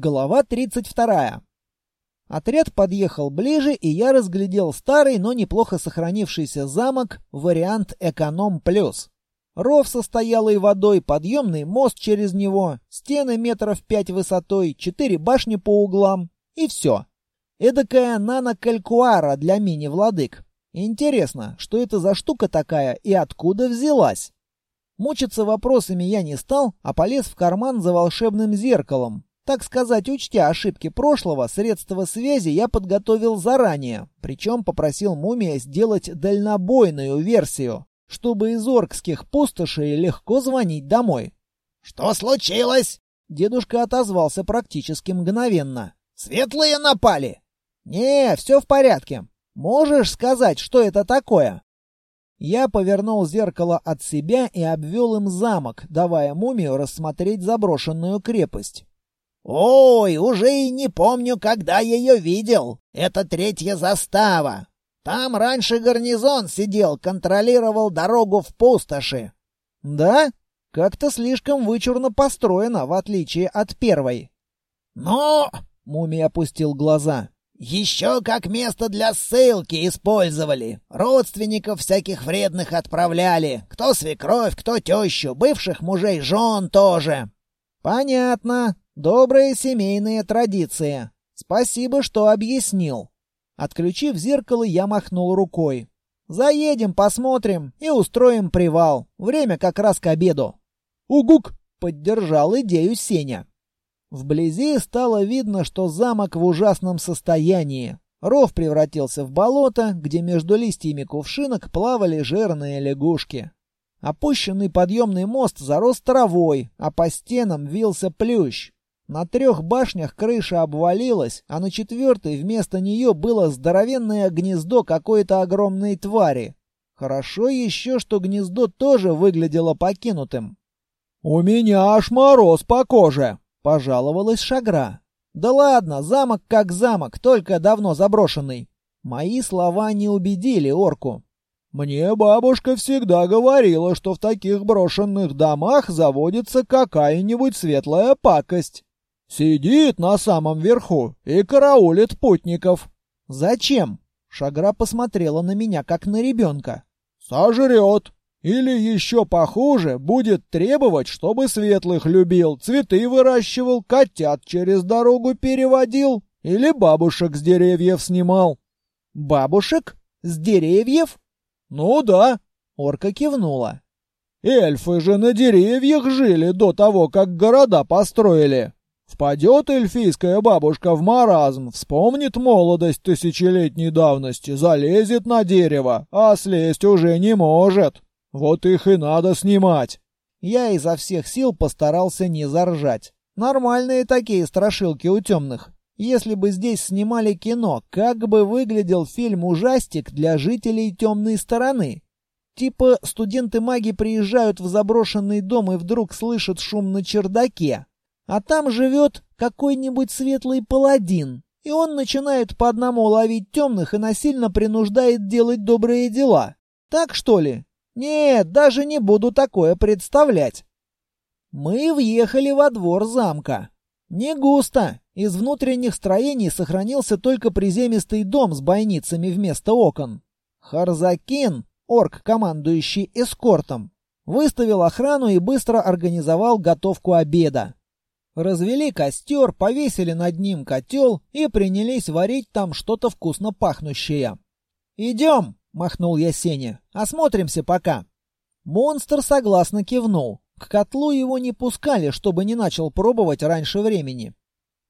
Глава 32. Отряд подъехал ближе, и я разглядел старый, но неплохо сохранившийся замок, вариант «Эконом плюс». Ров со стоялой водой, подъемный мост через него, стены метров пять высотой, четыре башни по углам и все. Эдакая нано-калькуара для мини-владык. Интересно, что это за штука такая и откуда взялась? Мучиться вопросами я не стал, а полез в карман за волшебным зеркалом, так сказать, учтя ошибки прошлого, средства связи я подготовил заранее, причем попросил Мумия сделать дальнобойную версию, чтобы из оркских пустошей легко звонить домой. «Что случилось?» Дедушка отозвался практически мгновенно. «Светлые напали?» «Не, все в порядке. Можешь сказать, что это такое?» Я повернул зеркало от себя и обвел им замок, давая мумию рассмотреть заброшенную крепость. «Ой, уже и не помню, когда ее видел. Это третья застава. Там раньше гарнизон сидел, контролировал дорогу в пустоши». «Да? Как-то слишком вычурно построено, в отличие от первой». «Но...» — мумия опустил глаза. «Еще как место для ссылки использовали. Родственников всяких вредных отправляли. Кто свекровь, кто тещу, бывших мужей жен тоже». «Понятно. Добрые семейные традиции. Спасибо, что объяснил. Отключив зеркало, я махнул рукой. Заедем, посмотрим и устроим привал. Время как раз к обеду. Угук поддержал идею Сеня. Вблизи стало видно, что замок в ужасном состоянии. Ров превратился в болото, где между листьями кувшинок плавали жирные лягушки. Опущенный подъемный мост зарос травой, а по стенам вился плющ. На трех башнях крыша обвалилась, а на четвертой вместо нее было здоровенное гнездо какой-то огромной твари. Хорошо еще, что гнездо тоже выглядело покинутым. «У меня аж мороз по коже!» — пожаловалась Шагра. «Да ладно, замок как замок, только давно заброшенный». Мои слова не убедили орку. «Мне бабушка всегда говорила, что в таких брошенных домах заводится какая-нибудь светлая пакость». Сидит на самом верху и караулит путников. Зачем? Шагра посмотрела на меня, как на ребенка. Сожрет. Или еще похуже, будет требовать, чтобы светлых любил, цветы выращивал, котят через дорогу переводил или бабушек с деревьев снимал. Бабушек? С деревьев? Ну да, орка кивнула. Эльфы же на деревьях жили до того, как города построили. Впадет эльфийская бабушка в маразм, вспомнит молодость тысячелетней давности, залезет на дерево, а слезть уже не может. Вот их и надо снимать. Я изо всех сил постарался не заржать. Нормальные такие страшилки у темных. Если бы здесь снимали кино, как бы выглядел фильм-ужастик для жителей темной стороны? Типа студенты-маги приезжают в заброшенный дом и вдруг слышат шум на чердаке, а там живет какой-нибудь светлый паладин, и он начинает по одному ловить темных и насильно принуждает делать добрые дела. Так что ли? Нет, даже не буду такое представлять. Мы въехали во двор замка. Не густо. Из внутренних строений сохранился только приземистый дом с бойницами вместо окон. Харзакин, орк, командующий эскортом, выставил охрану и быстро организовал готовку обеда. Развели костер, повесили над ним котел и принялись варить там что-то вкусно пахнущее. «Идем!» — махнул я Сене. «Осмотримся пока». Монстр согласно кивнул. К котлу его не пускали, чтобы не начал пробовать раньше времени.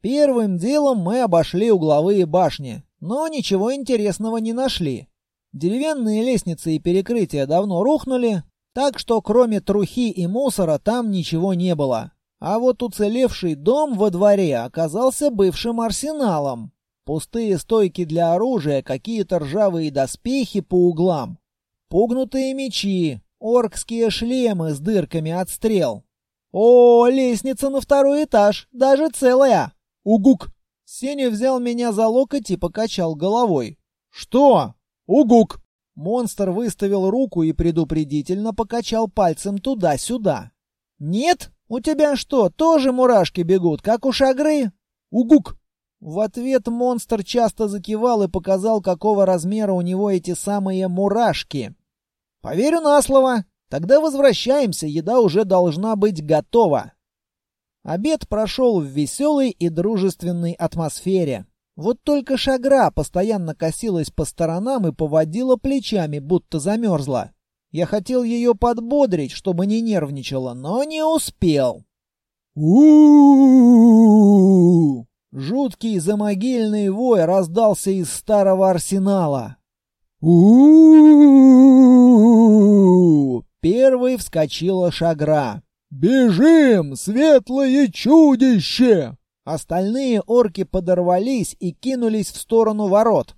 Первым делом мы обошли угловые башни, но ничего интересного не нашли. Деревянные лестницы и перекрытия давно рухнули, так что кроме трухи и мусора там ничего не было. А вот уцелевший дом во дворе оказался бывшим арсеналом. Пустые стойки для оружия, какие-то ржавые доспехи по углам. Пугнутые мечи, оркские шлемы с дырками от стрел. О, лестница на второй этаж, даже целая. Угук. Сеня взял меня за локоть и покачал головой. Что? Угук. Монстр выставил руку и предупредительно покачал пальцем туда-сюда. Нет? «У тебя что, тоже мурашки бегут, как у шагры?» «Угук!» В ответ монстр часто закивал и показал, какого размера у него эти самые мурашки. «Поверю на слово. Тогда возвращаемся, еда уже должна быть готова». Обед прошел в веселой и дружественной атмосфере. Вот только Шагра постоянно косилась по сторонам и поводила плечами, будто замерзла. Я хотел ее подбодрить, чтобы не нервничала, но не успел. у Жуткий замогильный вой раздался из старого арсенала. у Первой вскочила Шагра. «Бежим, светлое чудище!» Остальные орки подорвались и кинулись в сторону ворот.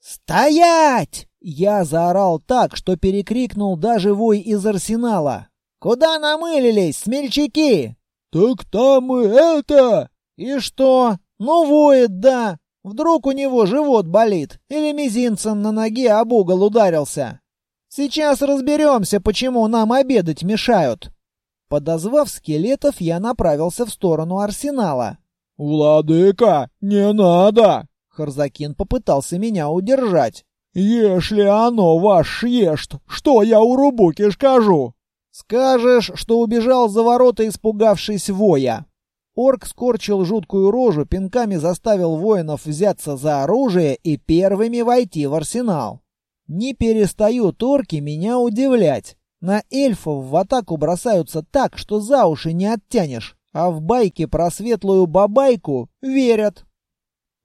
«Стоять!» Я заорал так, что перекрикнул даже вой из арсенала. «Куда намылились, смельчаки?» «Так там и это!» «И что? Ну, воет, да. Вдруг у него живот болит или мизинцем на ноге об угол ударился. Сейчас разберемся, почему нам обедать мешают». Подозвав скелетов, я направился в сторону арсенала. «Владыка, не надо!» Харзакин попытался меня удержать. «Если оно ваш ест, что я у Рубуки скажу?» «Скажешь, что убежал за ворота, испугавшись воя». Орк скорчил жуткую рожу, пинками заставил воинов взяться за оружие и первыми войти в арсенал. Не перестают орки меня удивлять. На эльфов в атаку бросаются так, что за уши не оттянешь, а в байке про светлую бабайку верят.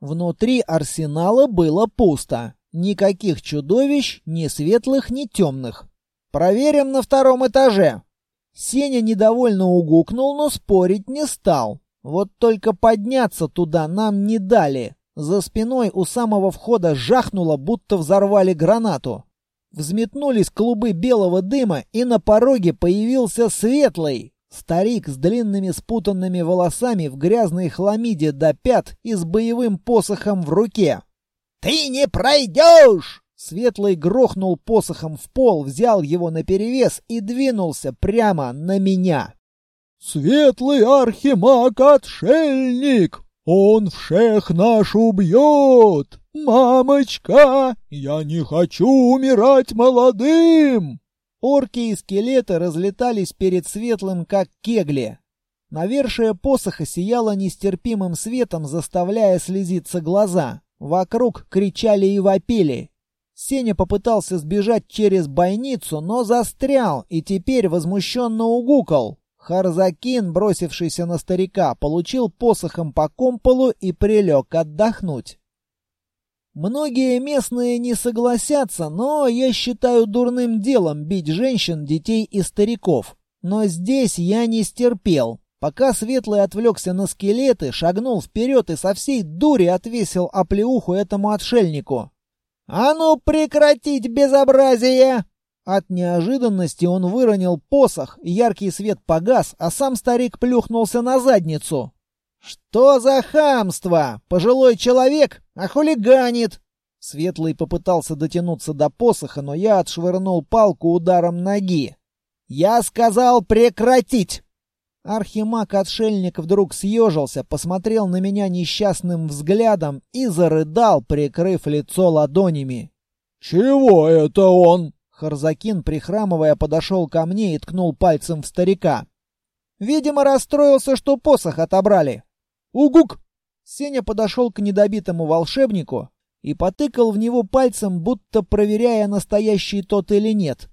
Внутри арсенала было пусто. Никаких чудовищ, ни светлых, ни темных. Проверим на втором этаже. Сеня недовольно угукнул, но спорить не стал. Вот только подняться туда нам не дали. За спиной у самого входа жахнуло, будто взорвали гранату. Взметнулись клубы белого дыма, и на пороге появился светлый. Старик с длинными спутанными волосами в грязной хламиде до пят и с боевым посохом в руке. «Ты не пройдешь!» Светлый грохнул посохом в пол, взял его наперевес и двинулся прямо на меня. «Светлый архимаг-отшельник! Он всех наш убьет! Мамочка, я не хочу умирать молодым!» Орки и скелеты разлетались перед Светлым, как кегли. Навершие посоха сияло нестерпимым светом, заставляя слезиться глаза. Вокруг кричали и вопили. Сеня попытался сбежать через бойницу, но застрял и теперь возмущенно угукал. Харзакин, бросившийся на старика, получил посохом по комполу и прилег отдохнуть. Многие местные не согласятся, но я считаю дурным делом бить женщин, детей и стариков. Но здесь я не стерпел. Пока Светлый отвлекся на скелеты, шагнул вперед и со всей дури отвесил оплеуху этому отшельнику. «А ну прекратить безобразие!» От неожиданности он выронил посох, яркий свет погас, а сам старик плюхнулся на задницу. «Что за хамство? Пожилой человек, а хулиганит!» Светлый попытался дотянуться до посоха, но я отшвырнул палку ударом ноги. «Я сказал прекратить!» Архимаг-отшельник вдруг съежился, посмотрел на меня несчастным взглядом и зарыдал, прикрыв лицо ладонями. «Чего это он?» Харзакин, прихрамывая, подошел ко мне и ткнул пальцем в старика. «Видимо, расстроился, что посох отобрали». «Угук!» Сеня подошел к недобитому волшебнику и потыкал в него пальцем, будто проверяя, настоящий тот или нет.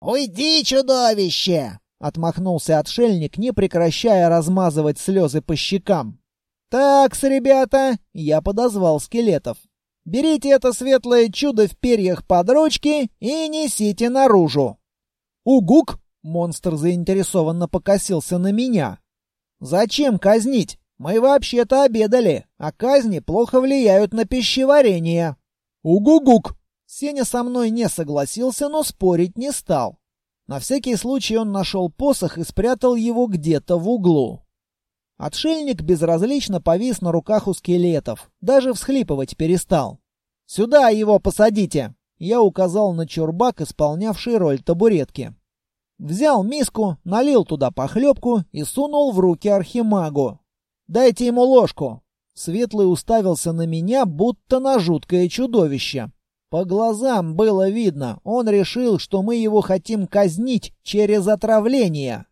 «Уйди, чудовище!» Отмахнулся отшельник, не прекращая размазывать слезы по щекам. «Такс, ребята!» — я подозвал скелетов. «Берите это светлое чудо в перьях под ручки и несите наружу!» «Угук!» — монстр заинтересованно покосился на меня. «Зачем казнить? Мы вообще-то обедали, а казни плохо влияют на пищеварение». «Угугук!» Сеня со мной не согласился, но спорить не стал. На всякий случай он нашел посох и спрятал его где-то в углу. Отшельник безразлично повис на руках у скелетов, даже всхлипывать перестал. «Сюда его посадите!» Я указал на чурбак, исполнявший роль табуретки. Взял миску, налил туда похлебку и сунул в руки архимагу. «Дайте ему ложку!» Светлый уставился на меня, будто на жуткое чудовище. По глазам было видно, он решил, что мы его хотим казнить через отравление.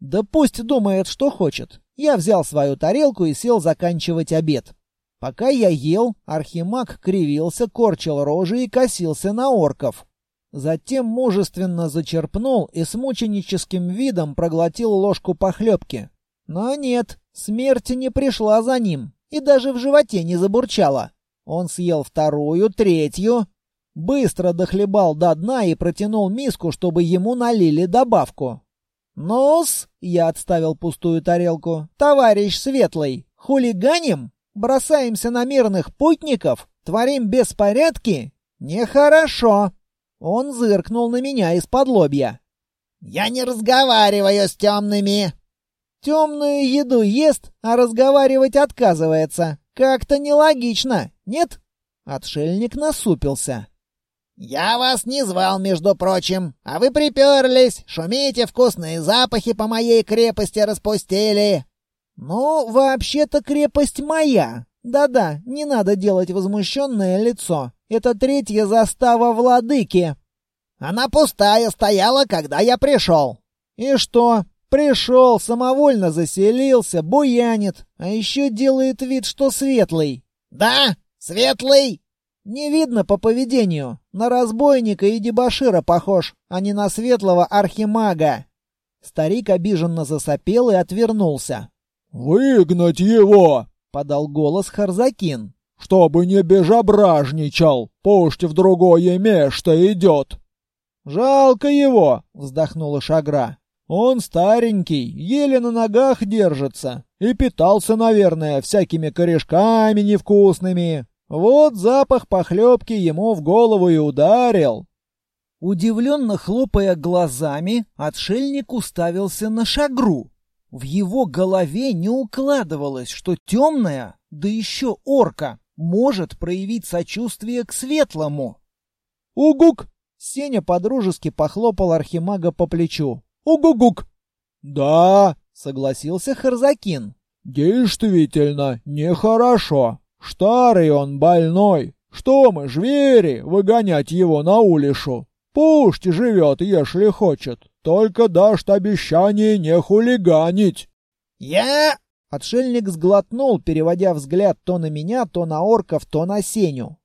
Да пусть думает, что хочет. Я взял свою тарелку и сел заканчивать обед. Пока я ел, архимаг кривился, корчил рожи и косился на орков. Затем мужественно зачерпнул и с мученическим видом проглотил ложку похлебки. Но нет, смерть не пришла за ним и даже в животе не забурчала. Он съел вторую, третью, быстро дохлебал до дна и протянул миску, чтобы ему налили добавку. «Ну-с», — я отставил пустую тарелку, — «товарищ Светлый, хулиганим? Бросаемся на мирных путников? Творим беспорядки? Нехорошо!» Он зыркнул на меня из-под лобья. «Я не разговариваю с темными!» «Темную еду ест, а разговаривать отказывается. Как-то нелогично, нет?» Отшельник насупился. «Я вас не звал, между прочим, а вы приперлись, шумите, вкусные запахи по моей крепости распустили». «Ну, вообще-то крепость моя. Да-да, не надо делать возмущенное лицо. Это третья застава владыки». «Она пустая стояла, когда я пришел». «И что? Пришел, самовольно заселился, буянит, а еще делает вид, что светлый». «Да, светлый?» Не видно по поведению. На разбойника и дебошира похож, а не на светлого архимага. Старик обиженно засопел и отвернулся. «Выгнать его!» — подал голос Харзакин. «Чтобы не безображничал, пусть в другое место идет!» «Жалко его!» — вздохнула Шагра. «Он старенький, еле на ногах держится. И питался, наверное, всякими корешками невкусными. Вот запах похлебки ему в голову и ударил. Удивленно хлопая глазами, отшельник уставился на шагру. В его голове не укладывалось, что темная, да еще орка, может проявить сочувствие к светлому. «Угук!» — Сеня подружески похлопал архимага по плечу. «Угугук!» «Да!» — согласился Харзакин. «Действительно, нехорошо. Старый он больной. Что мы, звери, выгонять его на улишу? Пусть живет, если хочет. Только дашь обещание не хулиганить. Я... Отшельник сглотнул, переводя взгляд то на меня, то на орков, то на Сеню.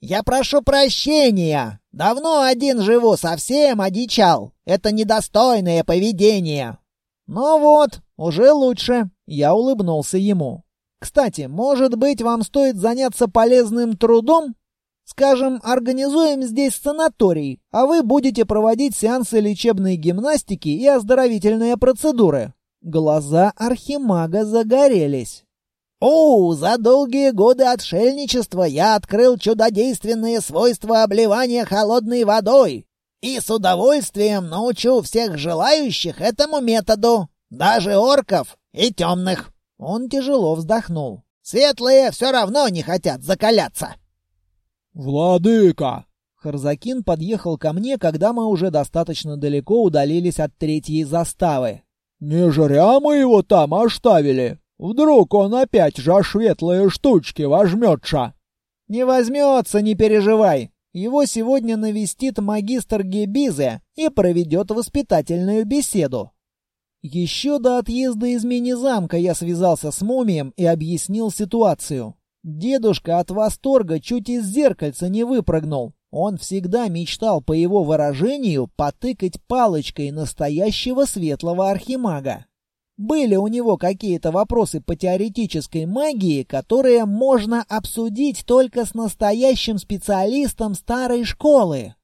«Я прошу прощения. Давно один живу, совсем одичал. Это недостойное поведение». «Ну вот, уже лучше», — я улыбнулся ему. Кстати, может быть, вам стоит заняться полезным трудом? Скажем, организуем здесь санаторий, а вы будете проводить сеансы лечебной гимнастики и оздоровительные процедуры. Глаза архимага загорелись. «О, за долгие годы отшельничества я открыл чудодейственные свойства обливания холодной водой и с удовольствием научу всех желающих этому методу, даже орков и темных». Он тяжело вздохнул. «Светлые все равно не хотят закаляться!» «Владыка!» Харзакин подъехал ко мне, когда мы уже достаточно далеко удалились от третьей заставы. «Не жря мы его там оставили. Вдруг он опять же светлые штучки возьмется?» «Не возьмется, не переживай. Его сегодня навестит магистр Гебизе и проведет воспитательную беседу. Еще до отъезда из мини-замка я связался с мумием и объяснил ситуацию. Дедушка от восторга чуть из зеркальца не выпрыгнул. Он всегда мечтал, по его выражению, потыкать палочкой настоящего светлого архимага. Были у него какие-то вопросы по теоретической магии, которые можно обсудить только с настоящим специалистом старой школы.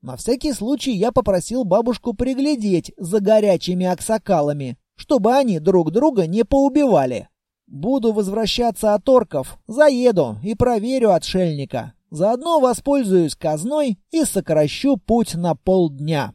На всякий случай я попросил бабушку приглядеть за горячими аксакалами, чтобы они друг друга не поубивали. Буду возвращаться от орков, заеду и проверю отшельника. Заодно воспользуюсь казной и сокращу путь на полдня.